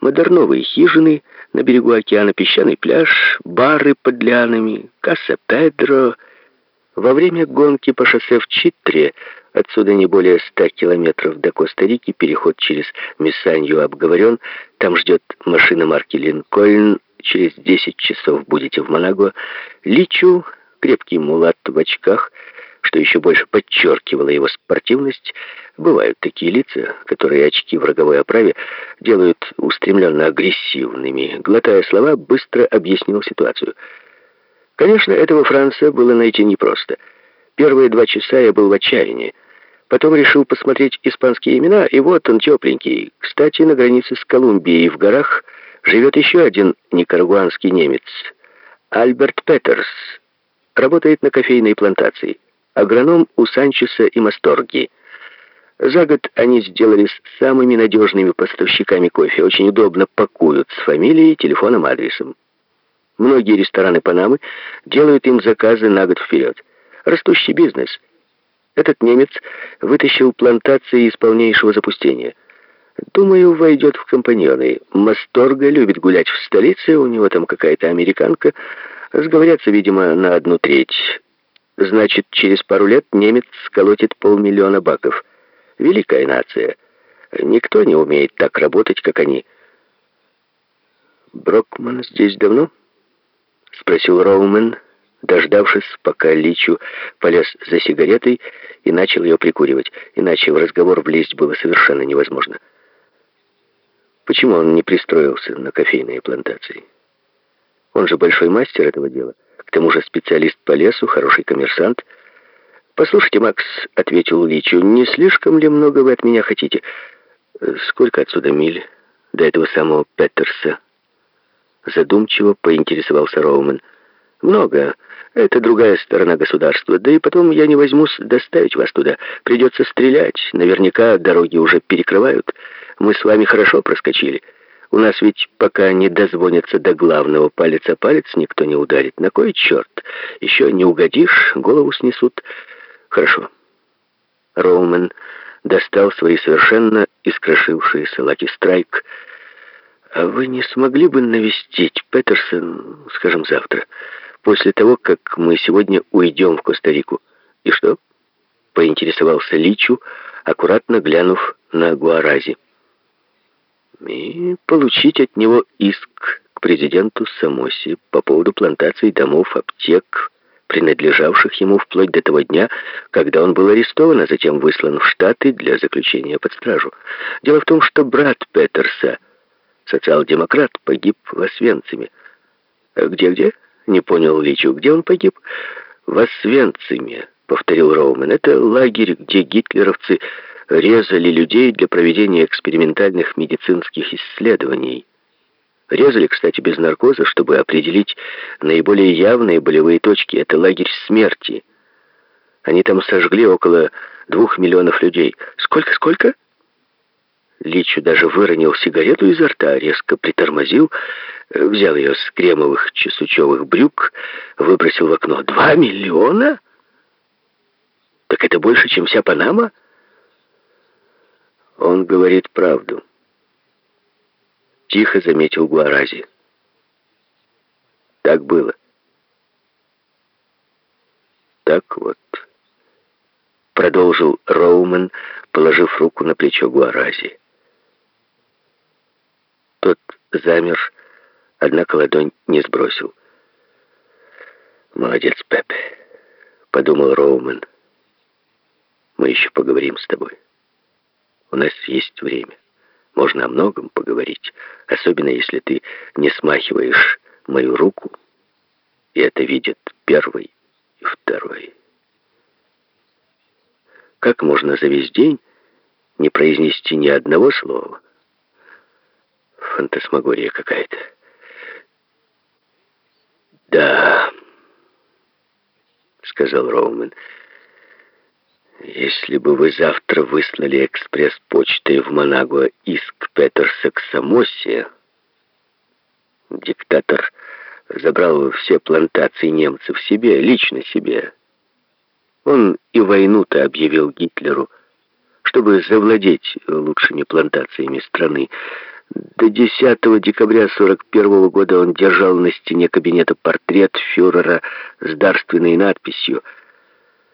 Модерновые хижины на берегу океана, песчаный пляж, бары под лианами, Касса Педро. Во время гонки по шоссе в Читре, отсюда не более ста километров до Коста-Рики, переход через Миссанью обговорен, там ждет машина марки «Линкольн», через 10 часов будете в Монаго. Личу, крепкий мулат в очках, что еще больше подчеркивало его спортивность, бывают такие лица, которые очки в роговой оправе делают устремленно агрессивными. Глотая слова, быстро объяснил ситуацию. Конечно, этого Франца было найти непросто. Первые два часа я был в отчаянии. Потом решил посмотреть испанские имена, и вот он тепленький. Кстати, на границе с Колумбией в горах живет еще один никарагуанский немец, Альберт Петерс. Работает на кофейной плантации агроном у Санчеса и Масторги. За год они сделались самыми надежными поставщиками кофе, очень удобно пакуют с фамилией, телефоном, адресом. Многие рестораны Панамы делают им заказы на год вперед. Растущий бизнес. Этот немец вытащил плантации из полнейшего запустения. Думаю, войдет в компаньоны. Масторга любит гулять в столице, у него там какая-то американка. Сговорятся, видимо, на одну треть. Значит, через пару лет немец сколотит полмиллиона баков. Великая нация. Никто не умеет так работать, как они. «Брокман здесь давно?» — спросил Роумен, дождавшись, пока Личу полез за сигаретой и начал ее прикуривать. Иначе в разговор влезть было совершенно невозможно. Почему он не пристроился на кофейные плантации? Он же большой мастер этого дела. К тому же специалист по лесу, хороший коммерсант. «Послушайте, Макс», — ответил Личу, — «не слишком ли много вы от меня хотите?» «Сколько отсюда миль до этого самого Петерса?» Задумчиво поинтересовался Роумен. «Много. Это другая сторона государства. Да и потом я не возьмусь доставить вас туда. Придется стрелять. Наверняка дороги уже перекрывают. Мы с вами хорошо проскочили». У нас ведь пока не дозвонятся до главного палец о палец, никто не ударит. На кой черт? Еще не угодишь, голову снесут. Хорошо. Роумен достал свои совершенно искрошившиеся лаки страйк. А вы не смогли бы навестить Петерсон, скажем, завтра, после того, как мы сегодня уйдем в Коста-Рику? И что? Поинтересовался Личу, аккуратно глянув на Гуарази и получить от него иск к президенту Самоси по поводу плантаций домов, аптек, принадлежавших ему вплоть до того дня, когда он был арестован, а затем выслан в Штаты для заключения под стражу. Дело в том, что брат Петерса, социал-демократ, погиб в Освенциме. «Где-где?» — не понял Личу. «Где он погиб?» «В Освенциме», — повторил Роумен. «Это лагерь, где гитлеровцы резали людей для проведения экспериментальных медицинских исследований. Резали, кстати, без наркоза, чтобы определить наиболее явные болевые точки. Это лагерь смерти. Они там сожгли около двух миллионов людей. Сколько, сколько? Личу даже выронил сигарету изо рта, резко притормозил, взял ее с кремовых чесучевых брюк, выбросил в окно. Два миллиона? Так это больше, чем вся Панама? Он говорит правду. Тихо заметил Гуарази. Так было. Так вот. Продолжил Роумен, положив руку на плечо Гуарази. Тот замер, однако ладонь не сбросил. «Молодец, Пепе», — подумал Роумен. «Мы еще поговорим с тобой». У нас есть время. Можно о многом поговорить, особенно если ты не смахиваешь мою руку, и это видят первый и второй. Как можно за весь день не произнести ни одного слова? Фантасмагория какая-то. «Да», — сказал Роумен, — если бы вы завтра выслали экспресс-почтой в Манагуа иск Петерса к Самосе, диктатор забрал все плантации немцев себе, лично себе. Он и войну-то объявил Гитлеру, чтобы завладеть лучшими плантациями страны. До 10 декабря 41 года он держал на стене кабинета портрет фюрера с дарственной надписью «Связь».